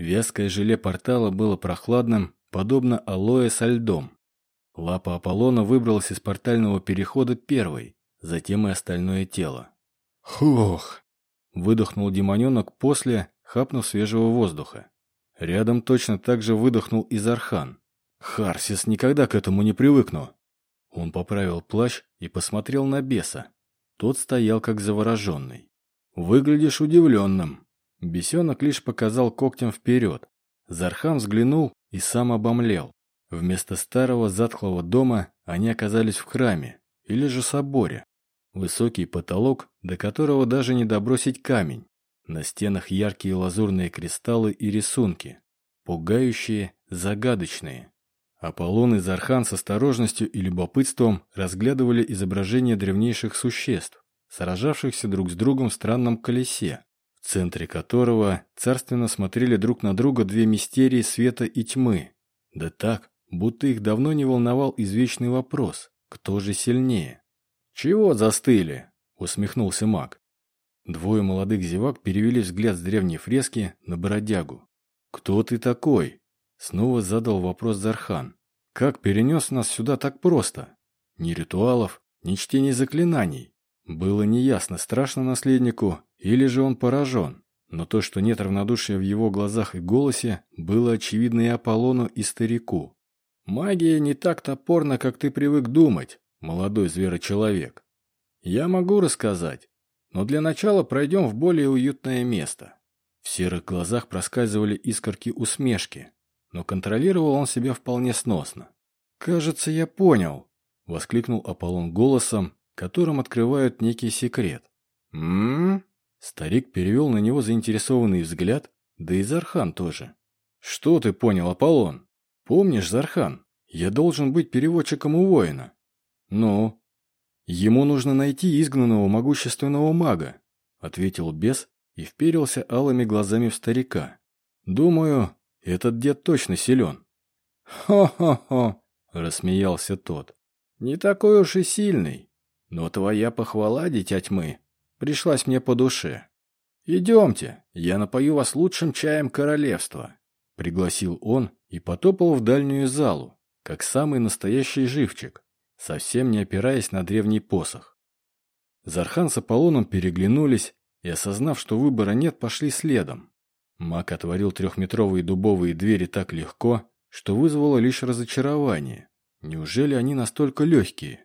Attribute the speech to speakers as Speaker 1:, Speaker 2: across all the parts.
Speaker 1: Вязкое желе портала было прохладным, подобно алоэ со льдом. Лапа Аполлона выбралась из портального перехода первой, затем и остальное тело. «Хух!» – выдохнул демоненок после, хапнув свежего воздуха. Рядом точно так же выдохнул и. «Харсис, никогда к этому не привыкну!» Он поправил плащ и посмотрел на беса. Тот стоял как завороженный. «Выглядишь удивленным». Бесенок лишь показал когтем вперед. Зархан взглянул и сам обомлел. Вместо старого затхлого дома они оказались в храме или же соборе. Высокий потолок, до которого даже не добросить камень. На стенах яркие лазурные кристаллы и рисунки. Пугающие, загадочные. Аполлон и Зархан с осторожностью и любопытством разглядывали изображения древнейших существ, сражавшихся друг с другом в странном колесе, центре которого царственно смотрели друг на друга две мистерии света и тьмы. Да так, будто их давно не волновал извечный вопрос «Кто же сильнее?» «Чего застыли?» — усмехнулся маг. Двое молодых зевак перевели взгляд с древней фрески на бродягу. «Кто ты такой?» Снова задал вопрос Зархан. Как перенес нас сюда так просто? Ни ритуалов, ни чтения заклинаний. Было неясно, страшно наследнику или же он поражен. Но то, что нет равнодушия в его глазах и голосе, было очевидно и Аполлону, и старику. «Магия не так топорна, как ты привык думать, молодой зверочеловек. Я могу рассказать, но для начала пройдем в более уютное место». В серых глазах проскальзывали искорки усмешки но контролировал он себя вполне сносно. «Кажется, я понял», — воскликнул Аполлон голосом, которым открывают некий секрет. «М-м-м?» Старик перевел на него заинтересованный взгляд, да и Зархан тоже. «Что ты понял, Аполлон? Помнишь, Зархан, я должен быть переводчиком у воина?» «Ну?» «Ему нужно найти изгнанного могущественного мага», — ответил бес и вперился алыми глазами в старика. «Думаю, этот дед точно силен. «Хо-хо-хо!» – рассмеялся тот. «Не такой уж и сильный. Но твоя похвала, дитя тьмы, пришлась мне по душе. Идемте, я напою вас лучшим чаем королевства», – пригласил он и потопал в дальнюю залу, как самый настоящий живчик, совсем не опираясь на древний посох. Зархан с Аполлоном переглянулись и, осознав, что выбора нет, пошли следом. Маг отворил трехметровые дубовые двери так легко, что вызвало лишь разочарование. Неужели они настолько легкие?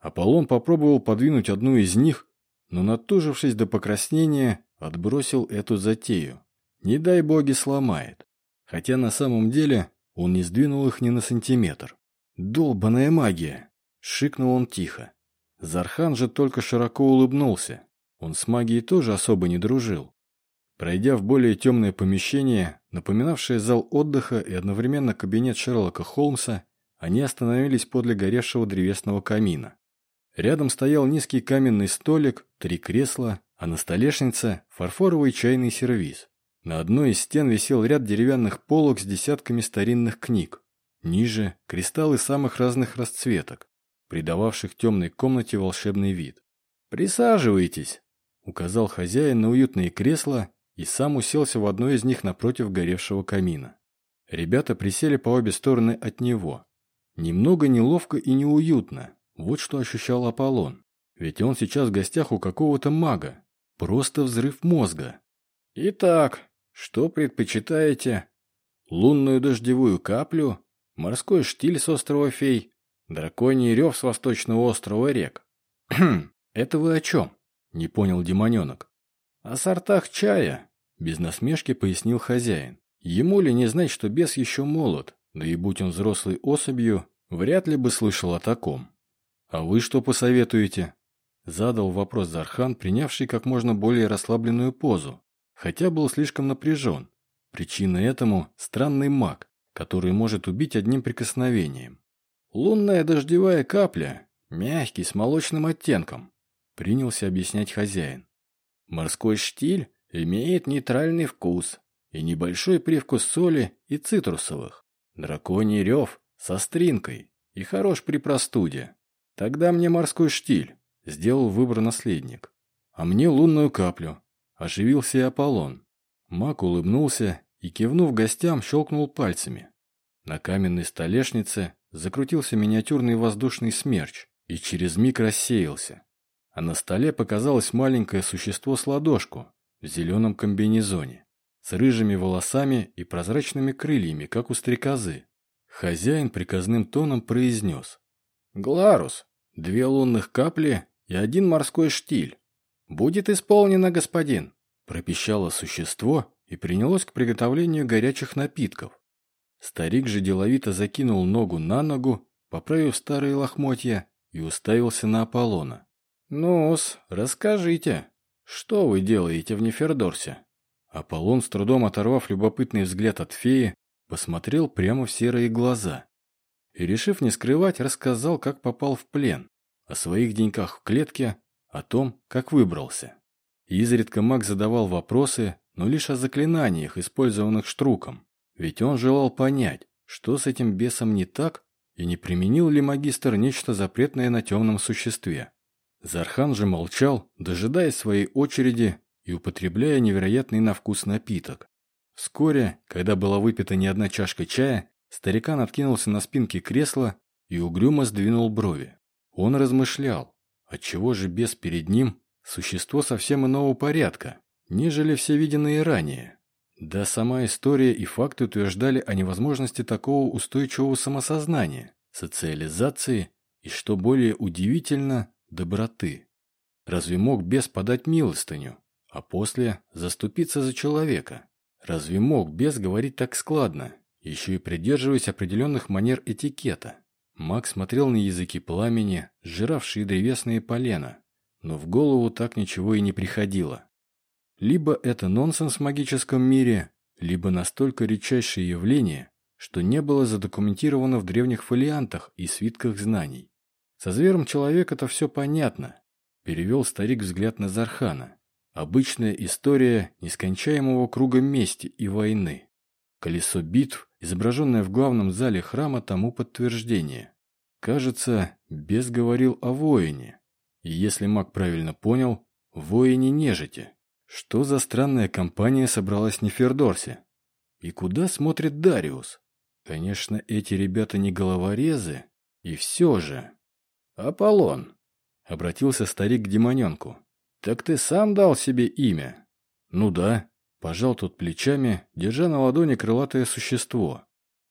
Speaker 1: Аполлон попробовал подвинуть одну из них, но, натужившись до покраснения, отбросил эту затею. Не дай боги сломает. Хотя на самом деле он не сдвинул их ни на сантиметр. «Долбаная магия!» — шикнул он тихо. Зархан же только широко улыбнулся. Он с магией тоже особо не дружил. Пройдя в более темное помещение, напоминавшее зал отдыха и одновременно кабинет Шерлока Холмса, они остановились подле горевшего древесного камина. Рядом стоял низкий каменный столик, три кресла, а на столешнице – фарфоровый чайный сервиз. На одной из стен висел ряд деревянных полок с десятками старинных книг. Ниже – кристаллы самых разных расцветок, придававших темной комнате волшебный вид. «Присаживайтесь», – указал хозяин на уютные кресла и сам уселся в одно из них напротив горевшего камина. Ребята присели по обе стороны от него. Немного неловко и неуютно. Вот что ощущал Аполлон. Ведь он сейчас в гостях у какого-то мага. Просто взрыв мозга. Итак, что предпочитаете? Лунную дождевую каплю? Морской штиль с острова Фей? Драконий рев с восточного острова рек? это вы о чем? Не понял демоненок. «О сортах чая», — без насмешки пояснил хозяин. Ему ли не знать, что бес еще молод, да и будь он взрослой особью, вряд ли бы слышал о таком. «А вы что посоветуете?» Задал вопрос Зархан, принявший как можно более расслабленную позу, хотя был слишком напряжен. Причина этому – странный маг, который может убить одним прикосновением. «Лунная дождевая капля, мягкий, с молочным оттенком», – принялся объяснять хозяин. Морской штиль имеет нейтральный вкус и небольшой привкус соли и цитрусовых. Драконий рев со стринкой и хорош при простуде. Тогда мне морской штиль, сделал выбор наследник. А мне лунную каплю. Оживился и Аполлон. Маг улыбнулся и, кивнув гостям, щелкнул пальцами. На каменной столешнице закрутился миниатюрный воздушный смерч и через миг рассеялся. А на столе показалось маленькое существо с ладошку в зеленом комбинезоне, с рыжими волосами и прозрачными крыльями, как у стрекозы. Хозяин приказным тоном произнес. «Гларус, две лунных капли и один морской штиль. Будет исполнено, господин!» Пропищало существо и принялось к приготовлению горячих напитков. Старик же деловито закинул ногу на ногу, поправив старые лохмотья, и уставился на Аполлона. «Ну-с, расскажите, что вы делаете в Нефердорсе?» Аполлон, с трудом оторвав любопытный взгляд от феи, посмотрел прямо в серые глаза. И, решив не скрывать, рассказал, как попал в плен, о своих деньках в клетке, о том, как выбрался. Изредка маг задавал вопросы, но лишь о заклинаниях, использованных Штруком. Ведь он желал понять, что с этим бесом не так, и не применил ли магистр нечто запретное на темном существе. Зархан же молчал, дожидаясь своей очереди и употребляя невероятный на вкус напиток. Вскоре, когда была выпита не одна чашка чая, старикан откинулся на спинке кресла и угрюмо сдвинул брови. Он размышлял, отчего же бес перед ним существо совсем иного порядка, нежели все виденные ранее. Да сама история и факты утверждали о невозможности такого устойчивого самосознания, социализации и, что более удивительно, доброты. Разве мог бес подать милостыню, а после заступиться за человека? Разве мог бес говорить так складно, еще и придерживаясь определенных манер этикета? Маг смотрел на языки пламени, сжиравшие древесные полена, но в голову так ничего и не приходило. Либо это нонсенс в магическом мире, либо настолько редчайшее явление, что не было задокументировано в древних фолиантах и свитках знаний. Со звером человека-то все понятно. Перевел старик взгляд на Зархана. Обычная история нескончаемого круга мести и войны. Колесо битв, изображенное в главном зале храма, тому подтверждение. Кажется, бес говорил о воине. И если маг правильно понял, воине нежити. Что за странная компания собралась в Нефердорсе? И куда смотрит Дариус? Конечно, эти ребята не головорезы, и все же... «Аполлон!» — обратился старик к демоненку. «Так ты сам дал себе имя?» «Ну да», — пожал тот плечами, держа на ладони крылатое существо.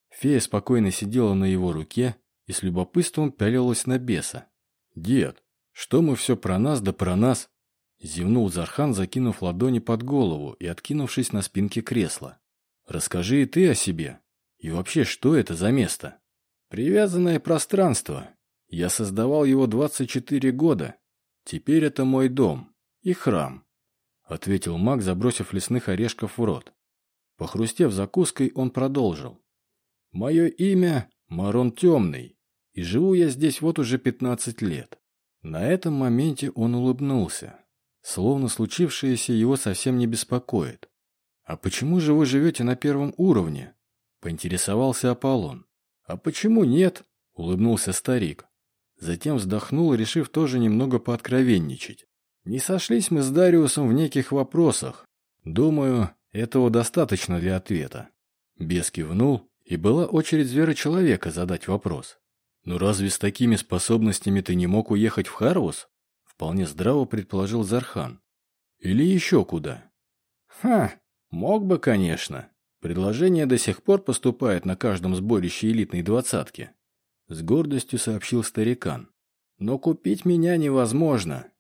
Speaker 1: Фея спокойно сидела на его руке и с любопытством пялилась на беса. «Дед, что мы все про нас да про нас? Зевнул Зархан, закинув ладони под голову и откинувшись на спинке кресла. «Расскажи и ты о себе. И вообще, что это за место?» «Привязанное пространство. Я создавал его 24 года. Теперь это мой дом и храм», — ответил маг, забросив лесных орешков в рот. Похрустев закуской, он продолжил. «Мое имя Марон Темный, и живу я здесь вот уже 15 лет». На этом моменте он улыбнулся. Словно случившееся его совсем не беспокоит. «А почему же вы живете на первом уровне?» – поинтересовался Аполлон. «А почему нет?» – улыбнулся старик. Затем вздохнул, решив тоже немного пооткровенничать. «Не сошлись мы с Дариусом в неких вопросах. Думаю, этого достаточно для ответа». Бес кивнул, и была очередь зверя-человека задать вопрос. «Ну разве с такими способностями ты не мог уехать в Харвус?» Вполне здраво предположил Зархан. Или еще куда? Ха, мог бы, конечно. Предложение до сих пор поступает на каждом сборище элитной двадцатки. С гордостью сообщил старикан. Но купить меня невозможно.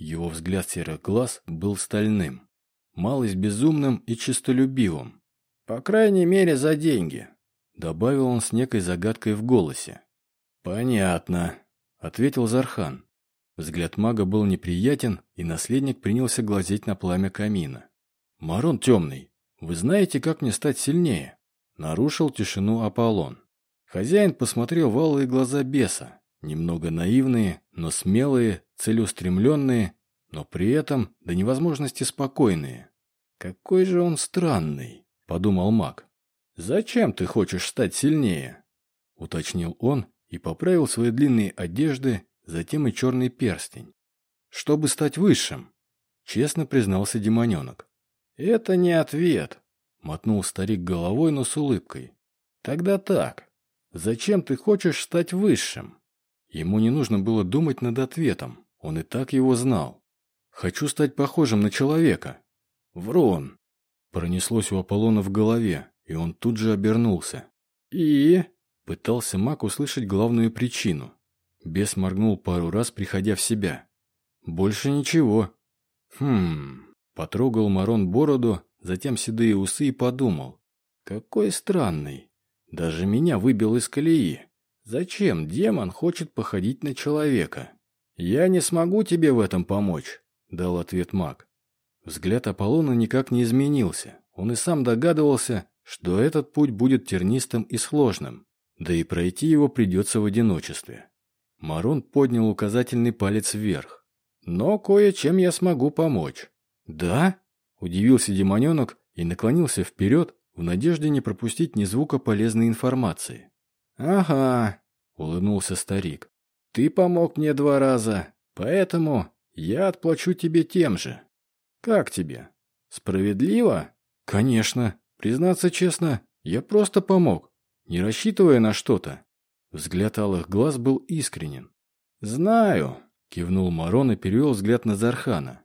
Speaker 1: Его взгляд серых глаз был стальным. Малость безумным и честолюбивым. По крайней мере, за деньги. Добавил он с некой загадкой в голосе. «Понятно», — ответил Зархан. Взгляд мага был неприятен, и наследник принялся глазеть на пламя камина. «Марон темный, вы знаете, как мне стать сильнее?» Нарушил тишину Аполлон. Хозяин посмотрел в алые глаза беса, немного наивные, но смелые, целеустремленные, но при этом до невозможности спокойные. «Какой же он странный», — подумал маг. «Зачем ты хочешь стать сильнее?» — уточнил он и поправил свои длинные одежды, затем и черный перстень. Чтобы стать высшим, честно признался демоненок. Это не ответ. мотнул старик головой, но с улыбкой. Тогда так. Зачем ты хочешь стать высшим? Ему не нужно было думать над ответом. Он и так его знал. Хочу стать похожим на человека. Врон. Пронеслось у Аполлона в голове, и он тут же обернулся. И... Пытался маг услышать главную причину. Бес моргнул пару раз, приходя в себя. Больше ничего. Хм... Потрогал Марон бороду, затем седые усы и подумал. Какой странный. Даже меня выбил из колеи. Зачем демон хочет походить на человека? Я не смогу тебе в этом помочь, дал ответ маг. Взгляд Аполлона никак не изменился. Он и сам догадывался, что этот путь будет тернистым и сложным, да и пройти его придется в одиночестве. Марон поднял указательный палец вверх. «Но кое-чем я смогу помочь». «Да?» – удивился демоненок и наклонился вперед в надежде не пропустить ни звука полезной информации. «Ага», – улыбнулся старик. «Ты помог мне два раза, поэтому я отплачу тебе тем же». «Как тебе? Справедливо?» «Конечно. Признаться честно, я просто помог, не рассчитывая на что-то». Взгляд алых глаз был искренен. «Знаю», — кивнул Марон и перевел взгляд на Зархана.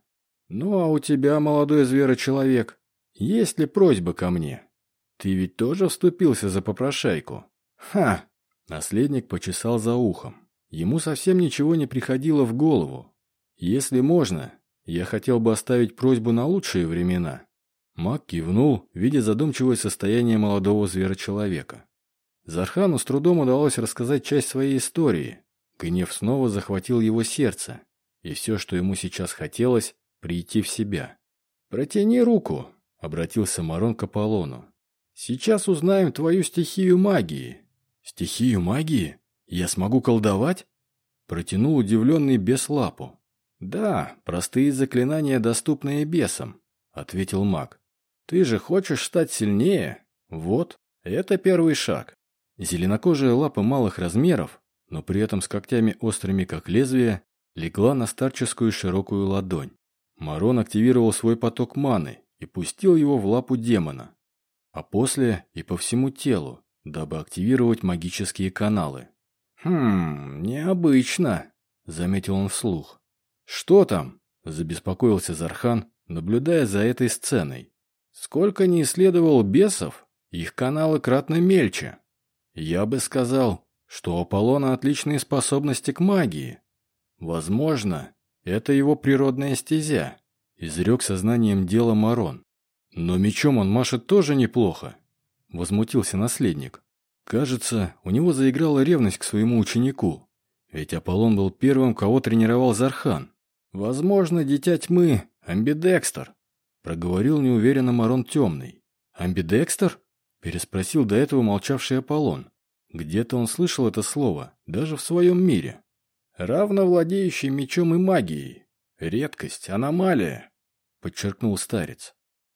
Speaker 1: «Ну а у тебя, молодой зверочеловек, есть ли просьба ко мне? Ты ведь тоже вступился за попрошайку?» «Ха!» Наследник почесал за ухом. Ему совсем ничего не приходило в голову. «Если можно, я хотел бы оставить просьбу на лучшие времена». Мак кивнул, видя задумчивое состояние молодого зверочеловека. Зархану с трудом удалось рассказать часть своей истории. Гнев снова захватил его сердце, и все, что ему сейчас хотелось, прийти в себя. «Протяни руку», — обратился Марон к Аполлону. «Сейчас узнаем твою стихию магии». «Стихию магии? Я смогу колдовать?» Протянул удивленный бес лапу. «Да, простые заклинания, доступные бесам», — ответил маг. «Ты же хочешь стать сильнее? Вот, это первый шаг». Зеленокожая лапа малых размеров, но при этом с когтями острыми как лезвие, легла на старческую широкую ладонь. Марон активировал свой поток маны и пустил его в лапу демона, а после и по всему телу, дабы активировать магические каналы. «Хм, необычно», — заметил он вслух. «Что там?» – забеспокоился Зархан, наблюдая за этой сценой. «Сколько не исследовал бесов, их каналы кратно мельче. Я бы сказал, что у Аполлона отличные способности к магии. Возможно, это его природная стезя», – изрек сознанием дела Марон. «Но мечом он машет тоже неплохо», – возмутился наследник. Кажется, у него заиграла ревность к своему ученику, ведь Аполлон был первым, кого тренировал Зархан. «Возможно, дитя тьмы – амбидекстер», – проговорил неуверенно Марон Темный. «Амбидекстер?» – переспросил до этого молчавший Аполлон. Где-то он слышал это слово, даже в своем мире. «Равно владеющий мечом и магией. Редкость, аномалия», – подчеркнул старец.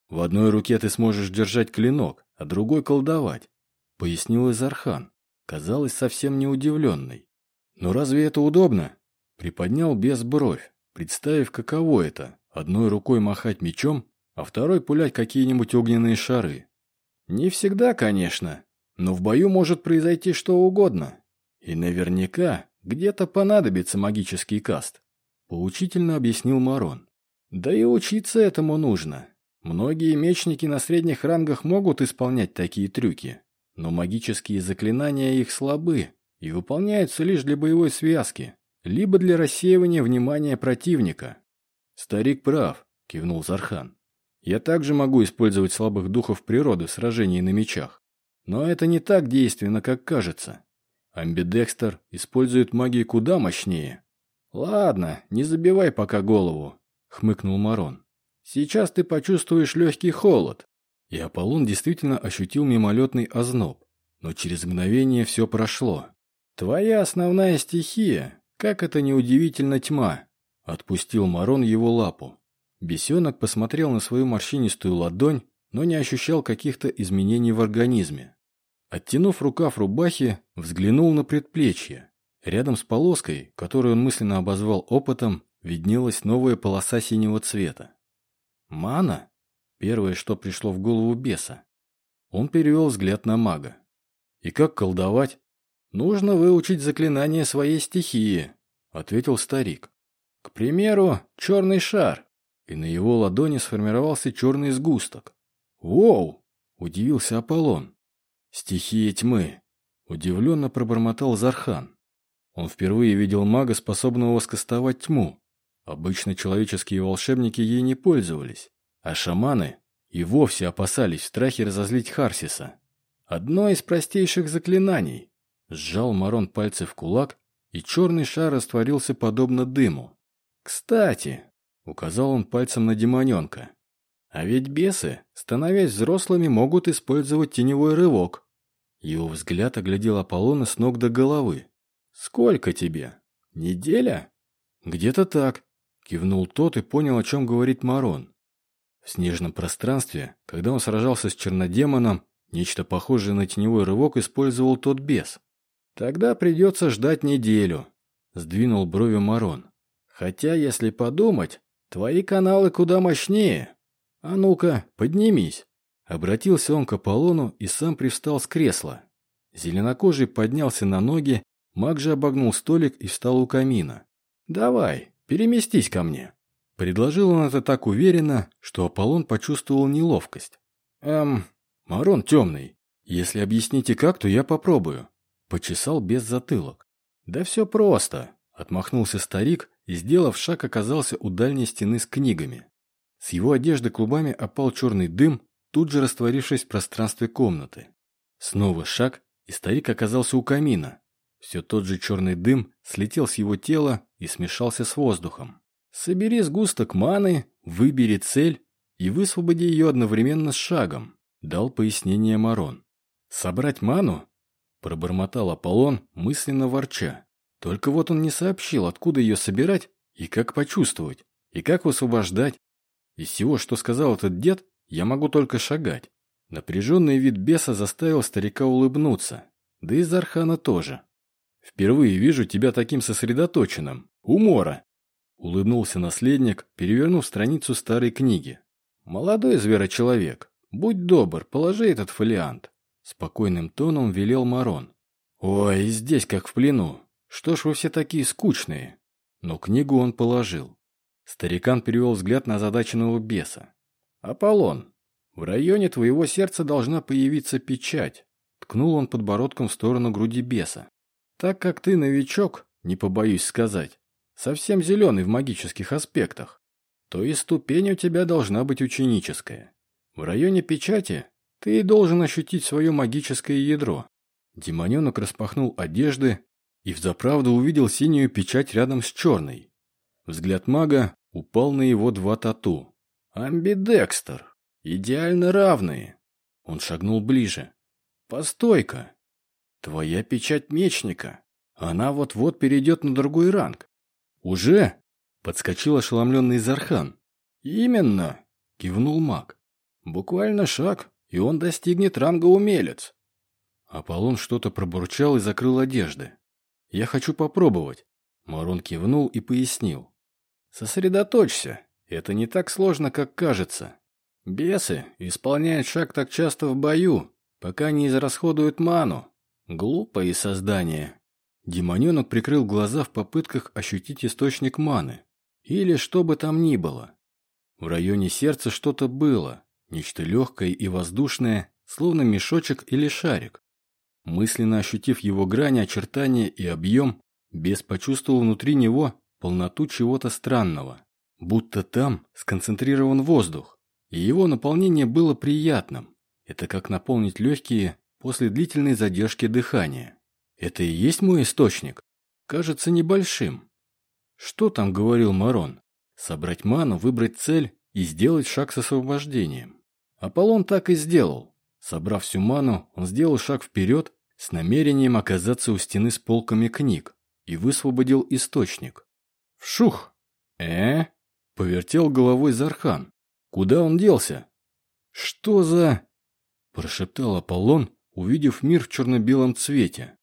Speaker 1: «В одной руке ты сможешь держать клинок, а другой колдовать», – пояснил Изархан, казалось совсем не удивленной. «Но разве это удобно?» – приподнял без бровь представив, каково это – одной рукой махать мечом, а второй пулять какие-нибудь огненные шары. Не всегда, конечно, но в бою может произойти что угодно. И наверняка где-то понадобится магический каст. Поучительно объяснил Марон. Да и учиться этому нужно. Многие мечники на средних рангах могут исполнять такие трюки, но магические заклинания их слабы и выполняются лишь для боевой связки либо для рассеивания внимания противника. «Старик прав», – кивнул Зархан. «Я также могу использовать слабых духов природы в сражении на мечах. Но это не так действенно, как кажется. Амбидекстер использует магию куда мощнее». «Ладно, не забивай пока голову», – хмыкнул Марон. «Сейчас ты почувствуешь легкий холод». И Аполлон действительно ощутил мимолетный озноб, но через мгновение все прошло. «Твоя основная стихия как это неудивительно тьма. Отпустил Марон его лапу. Бесенок посмотрел на свою морщинистую ладонь, но не ощущал каких-то изменений в организме. Оттянув рукав рубахи, взглянул на предплечье. Рядом с полоской, которую он мысленно обозвал опытом, виднелась новая полоса синего цвета. «Мана?» Первое, что пришло в голову беса. Он перевел взгляд на мага. «И как колдовать?» «Нужно выучить заклинание своей стихии», — ответил старик. «К примеру, черный шар». И на его ладони сформировался черный сгусток. «Воу!» — удивился Аполлон. «Стихия тьмы!» — удивленно пробормотал Зархан. Он впервые видел мага, способного воскостовать тьму. Обычно человеческие волшебники ей не пользовались, а шаманы и вовсе опасались в страхе разозлить Харсиса. Одно из простейших заклинаний. Сжал Марон пальцы в кулак, и черный шар растворился подобно дыму. «Кстати», — указал он пальцем на демоненка, «а ведь бесы, становясь взрослыми, могут использовать теневой рывок». Его взгляд оглядел Аполлона с ног до головы. «Сколько тебе? Неделя?» «Где-то так», — кивнул тот и понял, о чем говорит Марон. В снежном пространстве, когда он сражался с чернодемоном, нечто похожее на теневой рывок использовал тот бес. «Тогда придется ждать неделю», — сдвинул брови Марон. «Хотя, если подумать, твои каналы куда мощнее. А ну-ка, поднимись». Обратился он к Аполлону и сам привстал с кресла. Зеленокожий поднялся на ноги Маг же обогнул столик и встал у камина. «Давай, переместись ко мне». Предложил он это так уверенно, что Аполлон почувствовал неловкость. «Эм, Марон темный. Если объясните как, то я попробую». Почесал без затылок. «Да все просто», — отмахнулся старик и, сделав шаг, оказался у дальней стены с книгами. С его одежды клубами опал черный дым, тут же растворившись в пространстве комнаты. Снова шаг, и старик оказался у камина, все тот же черный дым слетел с его тела и смешался с воздухом. Собери сгусток маны, выбери цель и высвободи ее одновременно с шагом, дал пояснение Марон. Собрать ману? Пробормотал Аполлон, мысленно ворча. Только вот он не сообщил, откуда ее собирать и как почувствовать, и как высвобождать. Из всего, что сказал этот дед, я могу только шагать. Напряженный вид беса заставил старика улыбнуться, да и Зархана тоже. Впервые вижу тебя таким сосредоточенным. Умора!» Улыбнулся наследник, перевернув страницу старой книги. «Молодой зверочеловек, будь добр, положи этот фолиант». Спокойным тоном велел Марон. «Ой, здесь как в плену. Что ж вы все такие скучные?» Но книгу он положил. Старикан перевел взгляд на задаченного беса. «Аполлон, в районе твоего сердца должна появиться печать». Ткнул он подбородком в сторону груди беса. Так как ты новичок, не побоюсь сказать, совсем зеленый в магических аспектах, то и ступень у тебя должна быть ученическая. В районе печати ты должен ощутить свое магическое ядро. Демоненок распахнул одежды и взаправду увидел синюю печать рядом с черной. Взгляд мага упал на его два тату. «Амбидекстер! Идеально равные!» Он шагнул ближе. «Постой-ка! Твоя печать мечника. Она вот-вот перейдет на другой ранг. Уже? Подскочил ошеломленный Зархан. Именно, кивнул маг. Буквально шаг, и он достигнет ранга умелец. Аполлон что-то пробурчал и закрыл одежды. «Я хочу попробовать». Марон кивнул и пояснил. «Сосредоточься. Это не так сложно, как кажется. Бесы исполняют шаг так часто в бою, пока не израсходуют ману. Глупое создание. Демоненок прикрыл глаза в попытках ощутить источник маны. Или что бы там ни было. В районе сердца что-то было. Нечто легкое и воздушное, словно мешочек или шарик. Мысленно ощутив его грани, очертания и объем, бес почувствовал внутри него полноту чего-то странного. Будто там сконцентрирован воздух, и его наполнение было приятным. Это как наполнить легкие после длительной задержки дыхания. Это и есть мой источник? Кажется небольшим. Что там говорил Марон? Собрать ману, выбрать цель и сделать шаг с освобождением. Аполлон так и сделал. Собрав всю ману, он сделал шаг вперед с намерением оказаться у стены с полками книг и высвободил источник. Вшух! э Повертел головой Зархан. Куда он делся? Что за... Прошептал Аполлон, увидев мир в черно-белом цвете.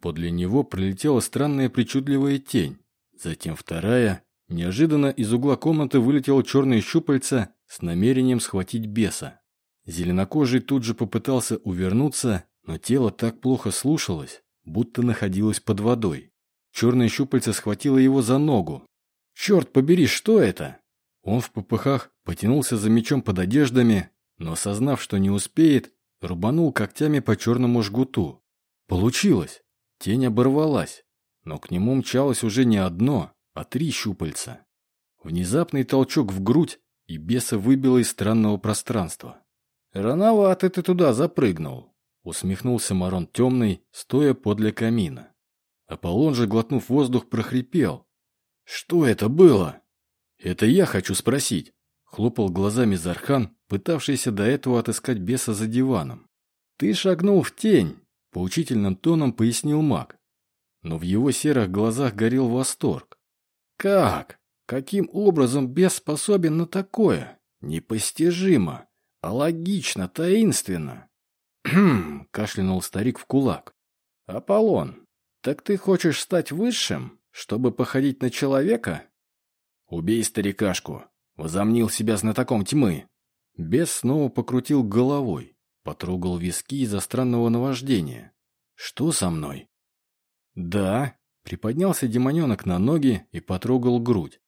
Speaker 1: Подле него пролетела странная причудливая тень. Затем вторая. Неожиданно из угла комнаты вылетело черное щупальце с намерением схватить беса. Зеленокожий тут же попытался увернуться, но тело так плохо слушалось, будто находилось под водой. Черное щупальце схватило его за ногу. «Черт побери, что это?» Он в попыхах потянулся за мечом под одеждами, но, осознав, что не успеет, рубанул когтями по черному жгуту. Получилось. Тень оборвалась, но к нему мчалось уже не одно, а три щупальца. Внезапный толчок в грудь, и беса выбило из странного пространства. «Рановато ты туда запрыгнул», — усмехнулся Марон темный, стоя подле камина. Аполлон же, глотнув воздух, прохрипел. «Что это было?» «Это я хочу спросить», — хлопал глазами Зархан, пытавшийся до этого отыскать беса за диваном. «Ты шагнул в тень», — поучительным тоном пояснил маг. Но в его серых глазах горел восторг. «Как? Каким образом бес способен на такое? Непостижимо, а логично, таинственно». «Хм», — кашлянул старик в кулак. «Аполлон, так ты хочешь стать высшим, чтобы походить на человека?» «Убей старикашку!» — возомнил себя знатоком тьмы. Бес снова покрутил головой, потрогал виски из-за странного наваждения. «Что со мной?» «Да», — приподнялся демоненок на ноги и потрогал грудь.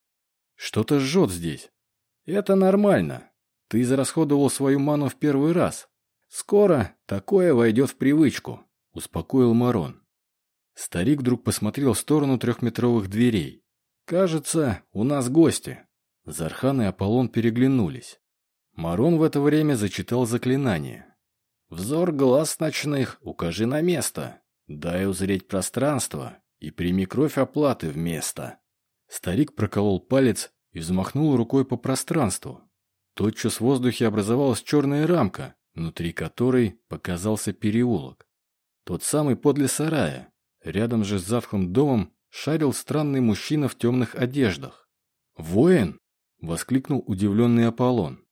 Speaker 1: «Что-то жжет здесь». «Это нормально. Ты израсходовал свою ману в первый раз. Скоро такое войдет в привычку», — успокоил Марон. Старик вдруг посмотрел в сторону трехметровых дверей. «Кажется, у нас гости». Зархан и Аполлон переглянулись. Марон в это время зачитал заклинание. «Взор глаз ночных, укажи на место. Дай узреть пространство и прими кровь оплаты вместо». Старик проколол палец и взмахнул рукой по пространству. Тотчас в воздухе образовалась черная рамка, внутри которой показался переулок. Тот самый подле сарая, Рядом же с затхлым домом шарил странный мужчина в темных одеждах. «Воин?» — воскликнул удивленный Аполлон.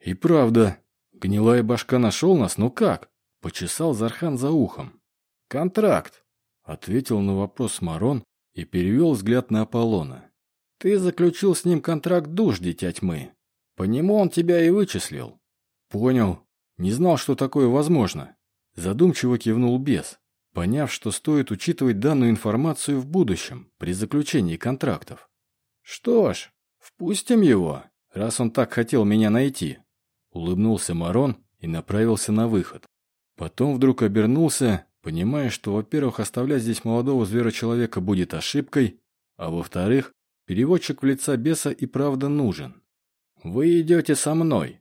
Speaker 1: «И правда, гнилая башка нашел нас, но как?» — почесал Зархан за ухом. «Контракт», — ответил на вопрос Марон и перевел взгляд на Аполлона. «Ты заключил с ним контракт душ, дитя тьмы. По нему он тебя и вычислил». «Понял. Не знал, что такое возможно». Задумчиво кивнул бес поняв, что стоит учитывать данную информацию в будущем, при заключении контрактов. «Что ж, впустим его, раз он так хотел меня найти», — улыбнулся Марон и направился на выход. Потом вдруг обернулся, понимая, что, во-первых, оставлять здесь молодого звера-человека будет ошибкой, а во-вторых, переводчик в лица беса и правда нужен. «Вы идете со мной»,